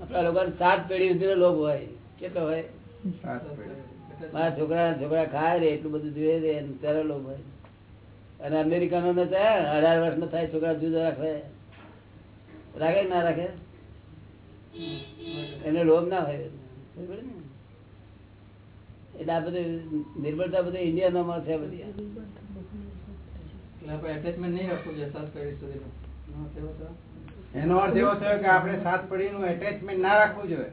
આપડા લોકો સાત પેઢી સુધી લોભ હોય. કેટલો હોય? મારા છોકરા છોકરા ખાય રે એટલું બધું જોઈએ રે અને ત્યારે લોભ હોય. અને અમેરિકાનો ને અઢાર વર્ષ નો થાય છોકરા જુદા રાખે. રાખે ના રાખે? એને લોભ ના હોય. એટલે આ બધું નિર્બળતા બધું ઇન્ડિયામાં છે બધી. એટલે આપણે attachment નહીં રાખવું જોઈએ સાત પેઢી સુધીનું. એનો અર્થ એવો થયો. એનો અર્થ એવો થયો કે આપણે સાત પેઢીનું એટેચમેન્ટ ના રાખવું જોઈએ.